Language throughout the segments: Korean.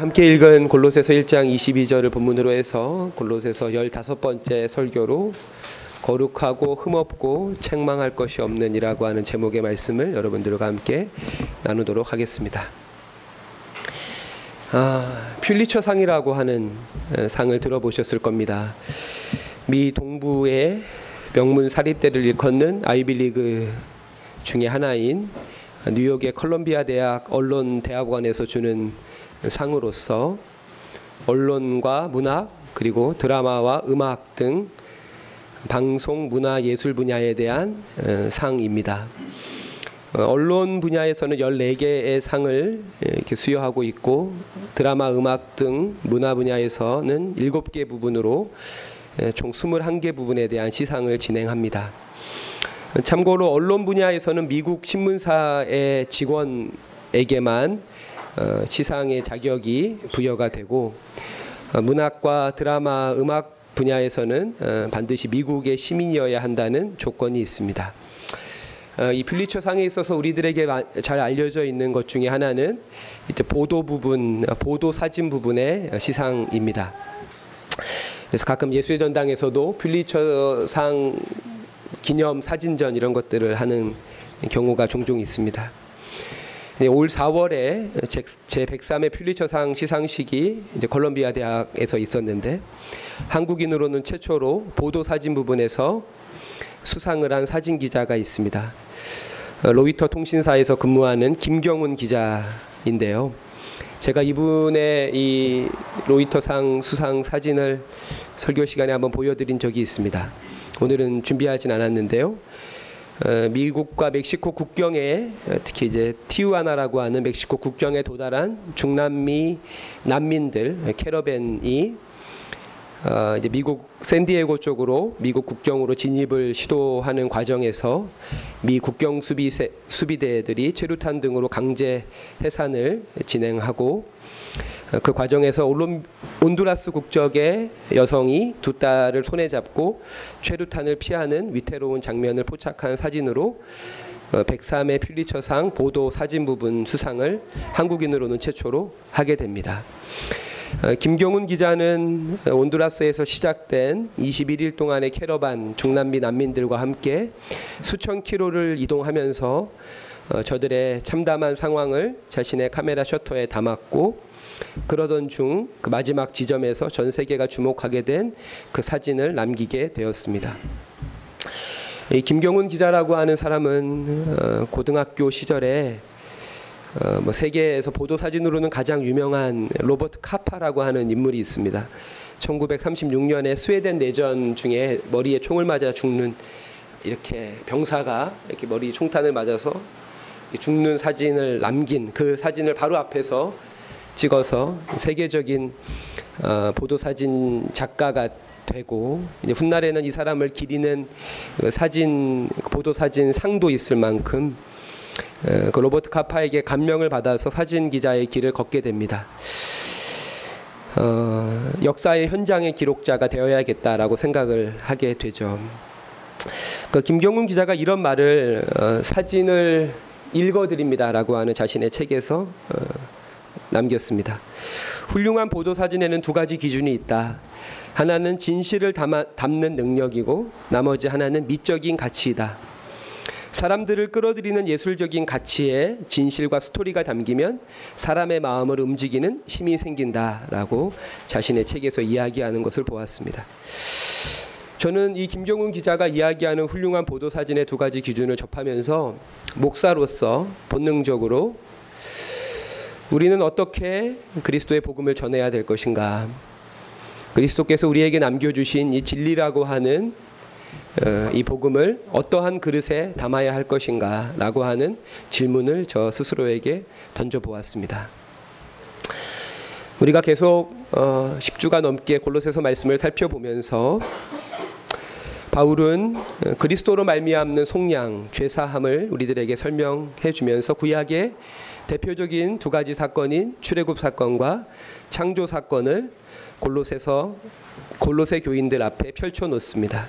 함께 읽은 골로새서 1장 22절을 본문으로 해서 골로새서 15번째 설교로 거룩하고 흠없고 책망할 것이 없는이라고 하는 제목의 말씀을 여러분들과 함께 나누도록 하겠습니다. 아, 퓰리처 상이라고 하는 상을 들어보셨을 겁니다. 미 동부의 명문 사립대를 일컫는 아이빌리그 중에 하나인 뉴욕의 컬럼비아 대학 언론 대학원에서 주는 상으로서 언론과 문학 그리고 드라마와 음악 등 방송 문화 예술 분야에 대한 어, 상입니다. 어, 언론 분야에서는 14개의 상을 이렇게 수여하고 있고 드라마 음악 등 문화 분야에서는 7개 부분으로 총 21개 부분에 대한 시상을 진행합니다. 참고로 언론 분야에서는 미국 신문사의 직원에게만 어, 시상의 자격이 부여가 되고 어, 문학과 드라마, 음악 분야에서는 어, 반드시 미국의 시민이어야 한다는 조건이 있습니다. 이 퓰리처 상에 있어서 우리들에게 잘 알려져 있는 것 중에 하나는 보도 부분, 보도 사진 부분의 시상입니다. 그래서 가끔 예술의 전당에서도 퓰리처 상 기념 사진전 이런 것들을 하는 경우가 종종 있습니다. 네, 올 4월에 제 103회 퓰리처상 시상식이 이제 콜롬비아 대학에서 있었는데 한국인으로는 최초로 보도 사진 부분에서 수상을 한 사진 기자가 있습니다. 어, 로이터 통신사에서 근무하는 김경훈 기자인데요. 제가 이분의 이 로이터상 수상 사진을 설교 시간에 한번 보여드린 적이 있습니다. 오늘은 준비하진 않았는데요. 어, 미국과 멕시코 국경에 어, 특히 이제 티우아나라고 하는 멕시코 국경에 도달한 중남미 난민들 캐러밴이 어, 이제 미국 샌디에고 쪽으로 미국 국경으로 진입을 시도하는 과정에서 미 국경 수비 수비대들이 최루탄 등으로 강제 해산을 진행하고 그 과정에서 올론, 온두라스 국적의 여성이 두 딸을 손에 잡고 최루탄을 피하는 위태로운 장면을 포착한 사진으로 103회 어, 퓰리처상 보도 사진 부분 수상을 한국인으로는 최초로 하게 됩니다. 어, 김경훈 기자는 온두라스에서 시작된 21일 동안의 캐러반 중남미 난민들과 함께 수천 킬로를 이동하면서 어, 저들의 참담한 상황을 자신의 카메라 셔터에 담았고 그러던 중 그 마지막 지점에서 전 세계가 주목하게 된 그 사진을 남기게 되었습니다. 이 김경훈 기자라고 하는 사람은 어, 고등학교 시절에 어, 뭐 세계에서 보도 사진으로는 가장 유명한 로버트 카파라고 하는 인물이 있습니다. 1936년에 스웨덴 내전 중에 머리에 총을 맞아 죽는 이렇게 병사가 이렇게 머리 총탄을 맞아서 죽는 사진을 남긴 그 사진을 바로 앞에서 찍어서 세계적인 어, 보도 사진 작가가 되고 이제 훗날에는 이 사람을 기리는 그 사진 보도 사진 상도 있을 만큼 어, 그 로버트 카파에게 감명을 받아서 사진 기자의 길을 걷게 됩니다. 어, 역사의 현장의 기록자가 되어야겠다라고 생각을 하게 되죠. 그 김경훈 기자가 이런 말을 어, 사진을 읽어드립니다라고 하는 자신의 책에서 어, 남겼습니다. 훌륭한 보도 사진에는 두 가지 기준이 있다. 하나는 진실을 담아, 담는 능력이고 나머지 하나는 미적인 가치이다. 사람들을 끌어들이는 예술적인 가치에 진실과 스토리가 담기면 사람의 마음을 움직이는 힘이 생긴다라고 자신의 책에서 이야기하는 것을 보았습니다. 저는 이 김경훈 기자가 이야기하는 훌륭한 보도 사진의 두 가지 기준을 접하면서 목사로서 본능적으로 우리는 어떻게 그리스도의 복음을 전해야 될 것인가? 그리스도께서 우리에게 남겨주신 이 진리라고 하는 어, 이 복음을 어떠한 그릇에 담아야 할 것인가? 라고 하는 질문을 저 스스로에게 던져보았습니다. 우리가 계속 어, 10주가 넘게 골로새서 말씀을 살펴보면서 바울은 그리스도로 말미암는 속량, 죄사함을 우리들에게 설명해 주면서 구약의 대표적인 두 가지 사건인 출애굽 사건과 창조 사건을 골로새서 골로새 교인들 앞에 펼쳐 놓습니다.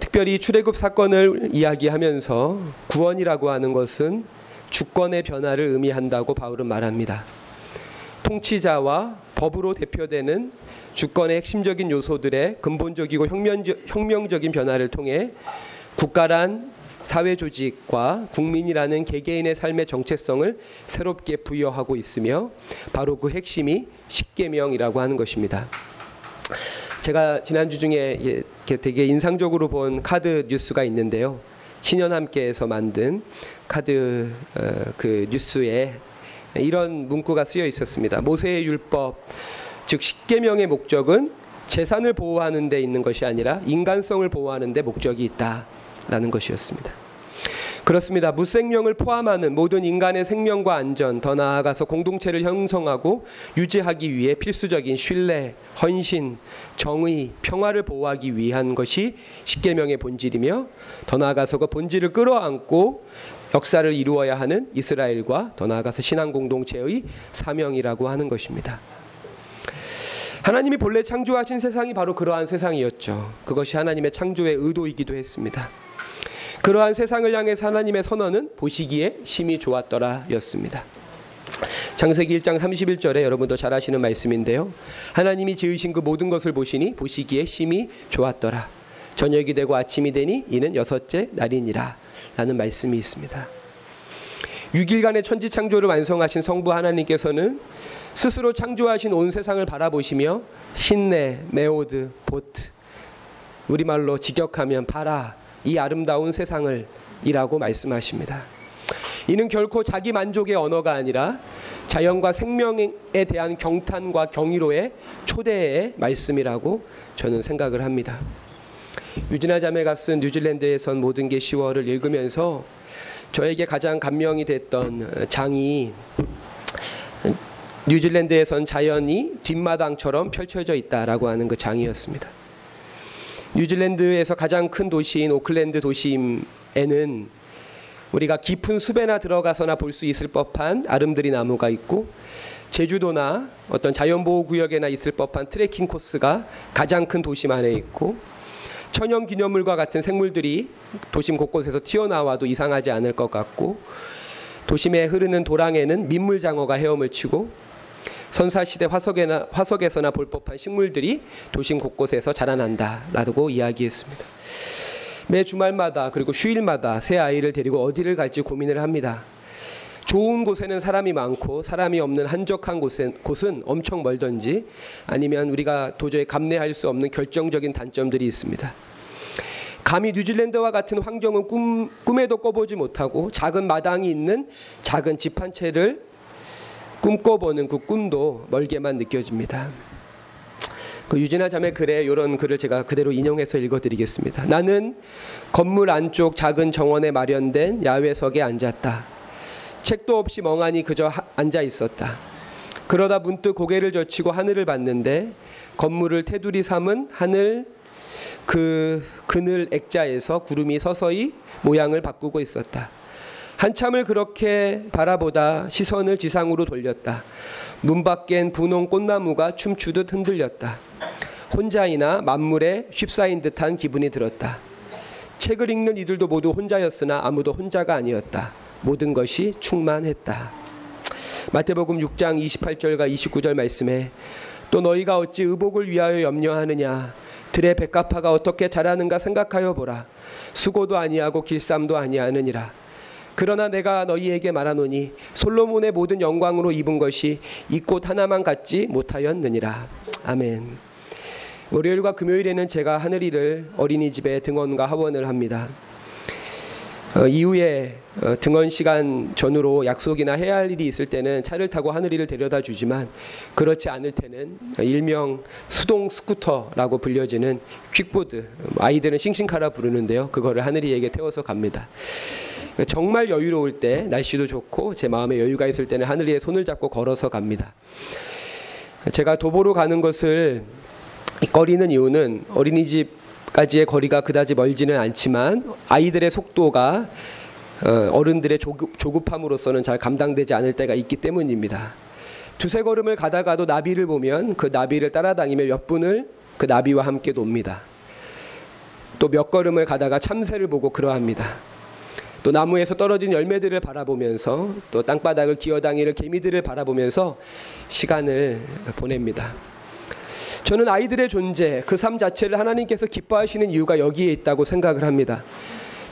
특별히 출애굽 사건을 이야기하면서 구원이라고 하는 것은 주권의 변화를 의미한다고 바울은 말합니다. 통치자와 법으로 대표되는 주권의 핵심적인 요소들의 근본적이고 혁명적, 혁명적인 변화를 통해 국가란 사회 조직과 국민이라는 개개인의 삶의 정체성을 새롭게 부여하고 있으며 바로 그 핵심이 십계명이라고 하는 것입니다. 제가 지난주 중에 되게 인상적으로 본 카드 뉴스가 있는데요. 친연 함께에서 만든 카드 어, 그 뉴스에 이런 문구가 쓰여 있었습니다. 모세의 율법 즉 십계명의 목적은 재산을 보호하는 데 있는 것이 아니라 인간성을 보호하는 데 목적이 있다 라는 것이었습니다. 그렇습니다. 무생명을 포함하는 모든 인간의 생명과 안전, 더 나아가서 공동체를 형성하고 유지하기 위해 필수적인 신뢰, 헌신, 정의, 평화를 보호하기 위한 것이 십계명의 본질이며 더 나아가서 그 본질을 끌어안고 역사를 이루어야 하는 이스라엘과 더 나아가서 신앙 공동체의 사명이라고 하는 것입니다. 하나님이 본래 창조하신 세상이 바로 그러한 세상이었죠. 그것이 하나님의 창조의 의도이기도 했습니다. 그러한 세상을 향해서 하나님의 선언은 보시기에 심히 좋았더라였습니다. 창세기 1장 31절에 여러분도 잘 아시는 말씀인데요. 하나님이 지으신 그 모든 것을 보시니 보시기에 심히 좋았더라. 저녁이 되고 아침이 되니 이는 여섯째 날이니라. 라는 말씀이 있습니다. 6일간의 천지 창조를 완성하신 성부 하나님께서는 스스로 창조하신 온 세상을 바라보시며 신내, 메오드, 보트 우리말로 직역하면 바라 이 아름다운 세상을 이라고 말씀하십니다. 이는 결코 자기 만족의 언어가 아니라 자연과 생명에 대한 경탄과 경이로의 초대의 말씀이라고 저는 생각을 합니다. 유진아 자매가 쓴 뉴질랜드에선 모든 게 10월을 읽으면서 저에게 가장 감명이 됐던 장이 뉴질랜드에선 자연이 뒷마당처럼 펼쳐져 있다라고 하는 그 장이었습니다. 뉴질랜드에서 가장 큰 도시인 오클랜드 도심에는 우리가 깊은 숲에나 들어가서나 볼 수 있을 법한 아름드리 나무가 있고 제주도나 어떤 자연보호 구역에나 있을 법한 트레킹 코스가 가장 큰 도심 안에 있고 천연 기념물과 같은 생물들이 도심 곳곳에서 튀어나와도 이상하지 않을 것 같고 도심에 흐르는 도랑에는 민물장어가 헤엄을 치고 선사시대 화석에나, 화석에서나 볼 법한 식물들이 도심 곳곳에서 자라난다라고 이야기했습니다. 매 주말마다 그리고 휴일마다 새 아이를 데리고 어디를 갈지 고민을 합니다. 좋은 곳에는 사람이 많고 사람이 없는 한적한 곳은, 곳은 엄청 멀던지 아니면 우리가 도저히 감내할 수 없는 결정적인 단점들이 있습니다. 감히 뉴질랜드와 같은 환경은 꿈, 꿈에도 꿔보지 못하고 작은 마당이 있는 작은 집 한 채를 꿈꿔보는 그 꿈도 멀게만 느껴집니다. 그 유진아 자매 글에 이런 글을 제가 그대로 인용해서 읽어드리겠습니다. 나는 건물 안쪽 작은 정원에 마련된 야외석에 앉았다. 책도 없이 멍하니 그저 앉아 있었다. 그러다 문득 고개를 젖히고 하늘을 봤는데 건물을 테두리 삼은 하늘 그 그늘 액자에서 구름이 서서히 모양을 바꾸고 있었다. 한참을 그렇게 바라보다 시선을 지상으로 돌렸다. 문 밖엔 분홍 꽃나무가 춤추듯 흔들렸다. 혼자이나 만물에 휩싸인 듯한 기분이 들었다. 책을 읽는 이들도 모두 혼자였으나 아무도 혼자가 아니었다. 모든 것이 충만했다. 마태복음 6장 28절과 29절 말씀에 또 너희가 어찌 의복을 위하여 염려하느냐 들의 백합화가 어떻게 자라는가 생각하여 보라 수고도 아니하고 길쌈도 아니하느니라 그러나 내가 너희에게 말하노니 솔로몬의 모든 영광으로 입은 것이 이 꽃 하나만 갖지 못하였느니라. 아멘. 월요일과 금요일에는 제가 하늘이를 어린이집에 등원과 하원을 합니다. 어, 이후에 어, 등원 시간 전후로 약속이나 해야 할 일이 있을 때는 차를 타고 하늘이를 데려다 주지만 그렇지 않을 때는 일명 수동 스쿠터라고 불려지는 퀵보드 아이들은 싱싱카라 부르는데요. 그거를 하늘이에게 태워서 갑니다. 정말 여유로울 때 날씨도 좋고 제 마음에 여유가 있을 때는 하늘이의 손을 잡고 걸어서 갑니다. 제가 도보로 가는 것을 꺼리는 이유는 어린이집까지의 거리가 그다지 멀지는 않지만 아이들의 속도가 어, 어른들의 조급, 조급 함으로서는 잘 감당되지 않을 때가 있기 때문입니다. 두세 걸음을 가다가도 나비를 보면 그 나비를 따라다니며 몇 분을 그 나비와 함께 놉니다. 또 몇 걸음을 가다가 참새를 보고 그러합니다. 또 나무에서 떨어진 열매들을 바라보면서 또 땅바닥을 기어다니는 개미들을 바라보면서 시간을 보냅니다. 저는 아이들의 존재, 그 삶 자체를 하나님께서 기뻐하시는 이유가 여기에 있다고 생각을 합니다.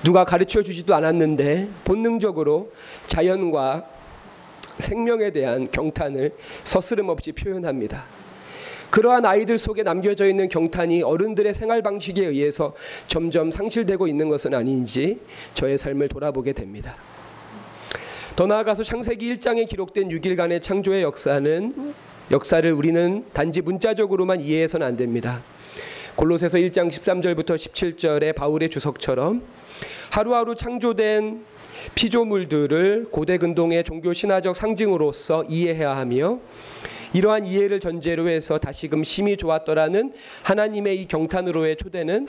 누가 가르쳐 주지도 않았는데 본능적으로 자연과 생명에 대한 경탄을 서스름 없이 표현합니다. 그러한 아이들 속에 남겨져 있는 경탄이 어른들의 생활 방식에 의해서 점점 상실되고 있는 것은 아닌지 저의 삶을 돌아보게 됩니다. 더 나아가서 창세기 1장에 기록된 6일간의 창조의 역사는 역사를 우리는 단지 문자적으로만 이해해서는 안 됩니다. 골로새서 1장 13절부터 17절의 바울의 주석처럼 하루하루 창조된 피조물들을 고대 근동의 종교 신화적 상징으로서 이해해야 하며 이러한 이해를 전제로 해서 다시금 심히 좋았더라는 하나님의 이 경탄으로의 초대는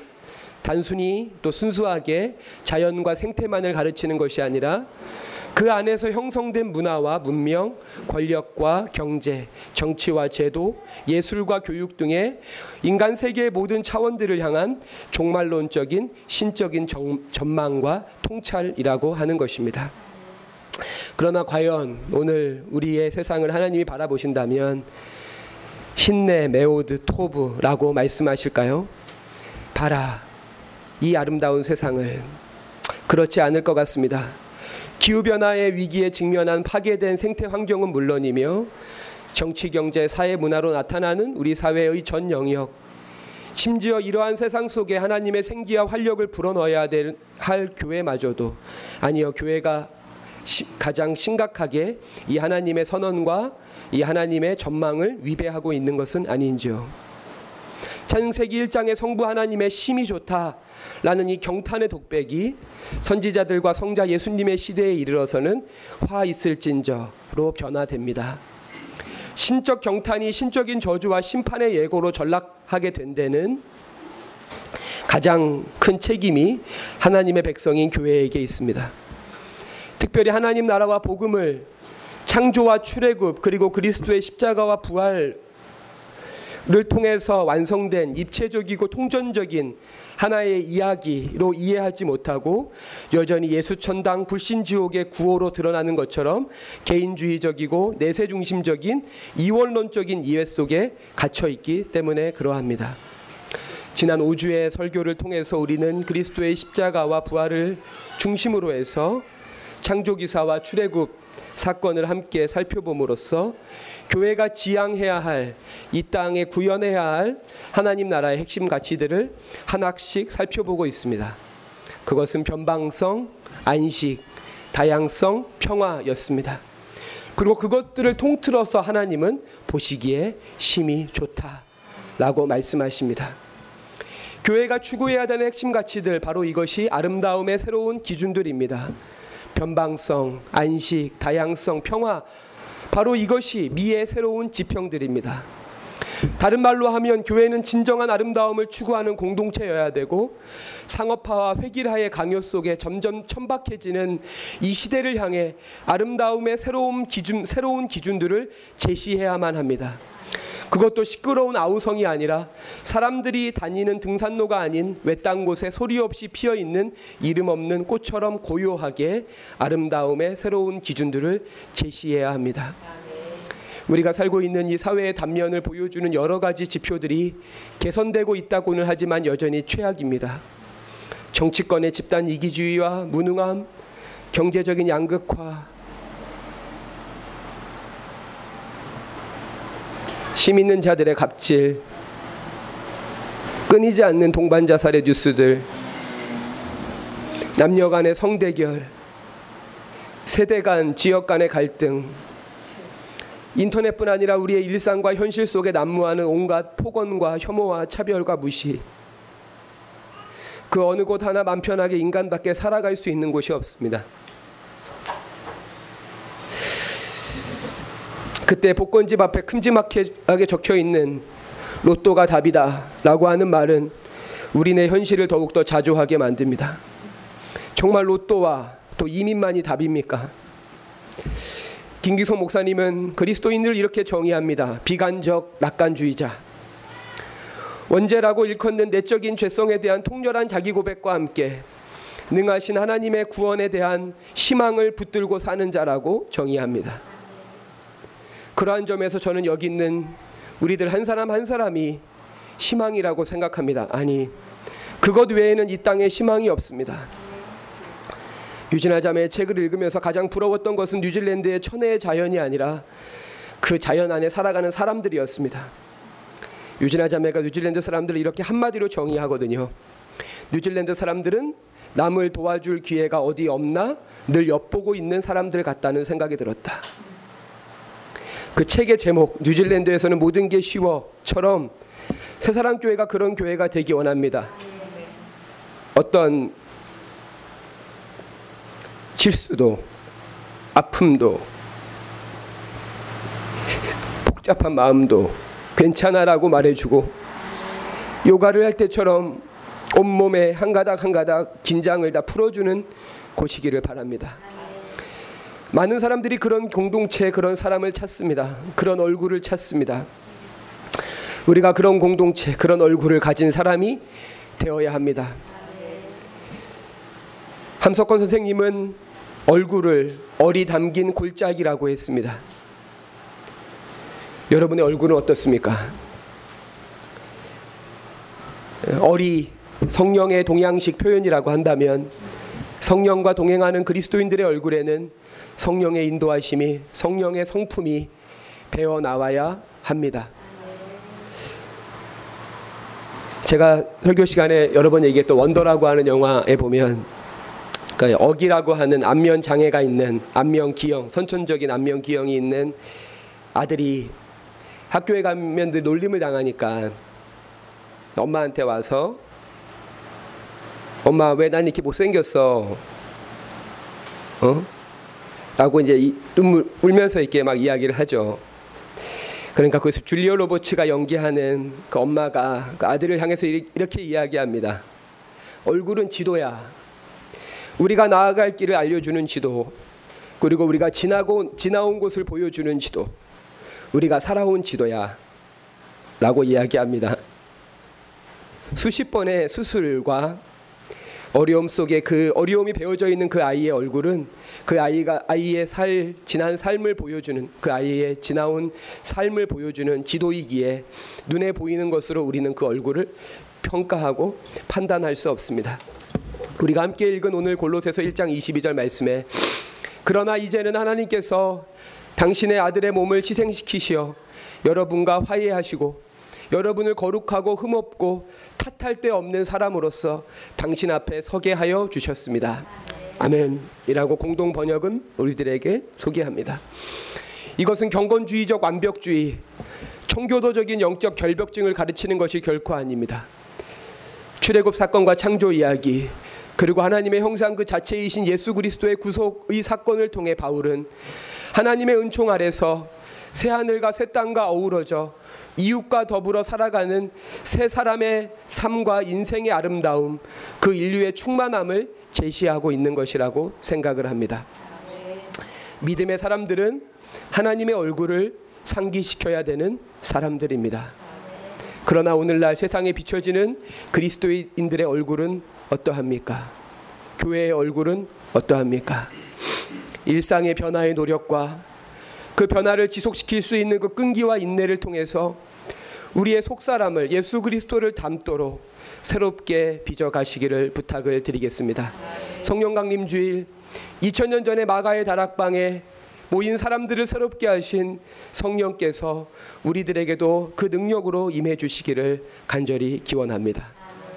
단순히 또 순수하게 자연과 생태만을 가르치는 것이 아니라 그 안에서 형성된 문화와 문명, 권력과 경제, 정치와 제도, 예술과 교육 등의 인간 세계의 모든 차원들을 향한 종말론적인 신적인 전망과 통찰이라고 하는 것입니다. 그러나 과연 오늘 우리의 세상을 하나님이 바라보신다면 힌네 메오드 토브라고 말씀하실까요? 봐라 이 아름다운 세상을 그렇지 않을 것 같습니다. 기후 변화의 위기에 직면한 파괴된 생태 환경은 물론이며 정치, 경제, 사회, 문화로 나타나는 우리 사회의 전 영역 심지어 이러한 세상 속에 하나님의 생기와 활력을 불어넣어야 할 교회마저도 아니요 교회가 가장 심각하게 이 하나님의 선언과 이 하나님의 전망을 위배하고 있는 것은 아닌지요. 창세기 1장의 성부 하나님의 심이 좋다라는 이 경탄의 독백이 선지자들과 성자 예수님의 시대에 이르러서는 화 있을진저로 변화됩니다. 신적 경탄이 신적인 저주와 심판의 예고로 전락하게 된 데는 가장 큰 책임이 하나님의 백성인 교회에게 있습니다. 특별히 하나님 나라와 복음을 창조와 출애굽 그리고 그리스도의 십자가와 부활을 통해서 완성된 입체적이고 통전적인 하나의 이야기로 이해하지 못하고 여전히 예수 천당 불신 지옥의 구호로 드러나는 것처럼 개인주의적이고 내세 중심적인 이원론적인 이해 속에 갇혀 있기 때문에 그러합니다. 지난 5주의 설교를 통해서 우리는 그리스도의 십자가와 부활을 중심으로 해서 창조기사와 출애굽 사건을 함께 살펴봄으로써 교회가 지향해야 할 이 땅에 구현해야 할 하나님 나라의 핵심 가치들을 하나씩 살펴보고 있습니다. 그것은 변방성, 안식, 다양성, 평화였습니다. 그리고 그것들을 통틀어서 하나님은 보시기에 심히 좋다라고 말씀하십니다. 교회가 추구해야 되는 핵심 가치들 바로 이것이 아름다움의 새로운 기준들입니다. 변방성, 안식, 다양성, 평화 바로 이것이 미의 새로운 지평들입니다. 다른 말로 하면 교회는 진정한 아름다움을 추구하는 공동체여야 되고 상업화와 획일화의 강요 속에 점점 천박해지는 이 시대를 향해 아름다움의 새로운 기준 새로운 기준들을 제시해야만 합니다. 그것도 시끄러운 아우성이 아니라 사람들이 다니는 등산로가 아닌 외딴 곳에 소리 없이 피어 있는 이름 없는 꽃처럼 고요하게 아름다움의 새로운 기준들을 제시해야 합니다. 우리가 살고 있는 이 사회의 단면을 보여주는 여러 가지 지표들이 개선되고 있다고는 하지만 여전히 최악입니다. 정치권의 집단 이기주의와 무능함, 경제적인 양극화, 심 있는 자들의 갑질, 끊이지 않는 동반 자살의 뉴스들, 남녀 간의 성대결, 세대 간, 지역 간의 갈등, 인터넷뿐 아니라 우리의 일상과 현실 속에 난무하는 온갖 폭언과 혐오와 차별과 무시. 그 어느 곳 하나 맘 편하게 인간답게 살아갈 수 있는 곳이 없습니다. 그때 복권집 앞에 큼지막하게 적혀 있는 로또가 답이다라고 하는 말은 우리네 현실을 더욱더 자조하게 만듭니다. 정말 로또와 또 이민만이 답입니까? 김기성 목사님은 그리스도인을 이렇게 정의합니다. 비관적 낙관주의자. 원죄라고 일컫는 내적인 죄성에 대한 통렬한 자기 고백과 함께 능하신 하나님의 구원에 대한 희망을 붙들고 사는 자라고 정의합니다. 그러한 점에서 저는 여기 있는 우리들 한 사람 한 사람이 희망이라고 생각합니다. 아니, 그것 외에는 이 땅에 희망이 없습니다. 유진아 자매의 책을 읽으면서 가장 부러웠던 것은 뉴질랜드의 천혜의 자연이 아니라 그 자연 안에 살아가는 사람들이었습니다. 유진아 자매가 뉴질랜드 사람들을 이렇게 한마디로 정의하거든요. 뉴질랜드 사람들은 남을 도와줄 기회가 어디 없나 늘 엿보고 있는 사람들 같다는 생각이 들었다. 그 책의 제목 뉴질랜드에서는 모든 게 쉬워처럼 새사랑 교회가 그런 교회가 되기 원합니다. 어떤 실수도 아픔도 복잡한 마음도 괜찮아라고 말해주고 요가를 할 때처럼 온몸에 한 가닥 한 가닥 긴장을 다 풀어주는 곳이기를 바랍니다. 많은 사람들이 그런 공동체 그런 사람을 찾습니다. 그런 얼굴을 찾습니다. 우리가 그런 공동체 그런 얼굴을 가진 사람이 되어야 합니다. 함석권 선생님은 얼굴을 어리 담긴 골짜기라고 했습니다. 여러분의 얼굴은 어떻습니까? 어리 성령의 동양식 표현이라고 한다면 성령과 동행하는 그리스도인들의 얼굴에는 성령의 인도하심이 성령의 성품이 배어 나와야 합니다. 제가 설교 시간에 여러 번 얘기했던 원더라고 하는 영화에 보면 그러니까 어기라고 하는 안면 장애가 있는 안면 기형 선천적인 안면 기형이 있는 아들이 학교에 가면 늘 놀림을 당하니까 엄마한테 와서 엄마 왜 난 이렇게 못생겼어? 어? 라고 이제 눈물 울면서 이렇게 막 이야기를 하죠. 그러니까 그 줄리오 로버츠가 연기하는 그 엄마가 그 아들을 향해서 이렇게 이야기합니다. 얼굴은 지도야. 우리가 나아갈 길을 알려주는 지도. 그리고 우리가 지나고 지나온 곳을 보여주는 지도. 우리가 살아온 지도야. 라고 이야기합니다. 수십 번의 수술과 어려움 속에 그 어려움이 배어져 있는 그 아이의 얼굴은 그 아이가 아이의 살 지난 삶을 보여주는 그 아이의 지나온 삶을 보여주는 지도이기에 눈에 보이는 것으로 우리는 그 얼굴을 평가하고 판단할 수 없습니다. 우리가 함께 읽은 오늘 골로새서 1장 22절 말씀에 그러나 이제는 하나님께서 당신의 아들의 몸을 희생시키시어 여러분과 화해하시고 여러분을 거룩하고 흠없고 탓할 데 없는 사람으로서 당신 앞에 서게 하여 주셨습니다. 아멘이라고 공동 번역은 우리들에게 소개합니다. 이것은 경건주의적 완벽주의, 청교도적인 영적 결벽증을 가르치는 것이 결코 아닙니다. 출애굽 사건과 창조 이야기, 그리고 하나님의 형상 그 자체이신 예수 그리스도의 구속의 사건을 통해 바울은 하나님의 은총 아래서 새 하늘과 새 땅과 어우러져 이웃과 더불어 살아가는 새 사람의 삶과 인생의 아름다움, 그 인류의 충만함을 제시하고 있는 것이라고 생각을 합니다. 믿음의 사람들은 하나님의 얼굴을 상기시켜야 되는 사람들입니다. 그러나 오늘날 세상에 비춰지는 그리스도인들의 얼굴은 어떠합니까? 교회의 얼굴은 어떠합니까? 일상의 변화의 노력과 그 변화를 지속시킬 수 있는 그 끈기와 인내를 통해서 우리의 속사람을 예수 그리스도를 담도록 새롭게 빚어 가시기를 부탁을 드리겠습니다. 성령 강림 주일 2000년 전에 마가의 다락방에 모인 사람들을 새롭게 하신 성령께서 우리들에게도 그 능력으로 임해 주시기를 간절히 기원합니다.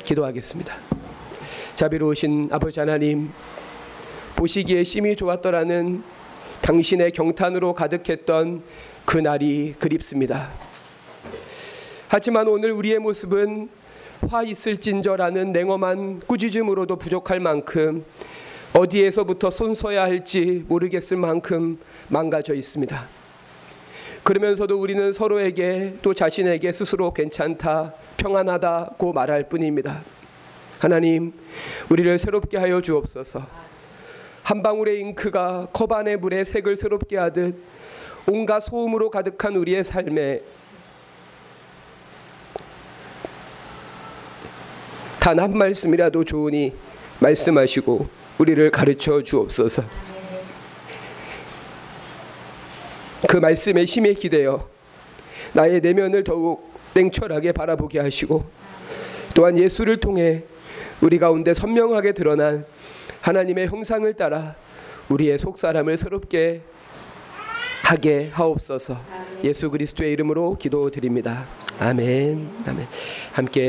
기도하겠습니다. 자비로우신 아버지 하나님 보시기에 심히 좋았더라는 당신의 경탄으로 가득했던 그날이 그립습니다. 하지만 오늘 우리의 모습은 화 있을진저라는 냉엄한 꾸짖음으로도 부족할 만큼 어디에서부터 손서야 할지 모르겠을 만큼 망가져 있습니다. 그러면서도 우리는 서로에게 또 자신에게 스스로 괜찮다, 평안하다고 말할 뿐입니다. 하나님, 우리를 새롭게 하여 주옵소서. 한 방울의 잉크가 컵 안의 물에 색을 새롭게 하듯 온갖 소음으로 가득한 우리의 삶에 단 한 말씀이라도 좋으니 말씀하시고 우리를 가르쳐 주옵소서. 그 말씀의 힘에 기대어 나의 내면을 더욱 냉철하게 바라보게 하시고 또한 예수를 통해 우리 가운데 선명하게 드러난 하나님의 형상을 따라 우리의 속 사람을 새롭게 하게 하옵소서. 예수 그리스도의 이름으로 기도드립니다. 아멘. 아멘. 함께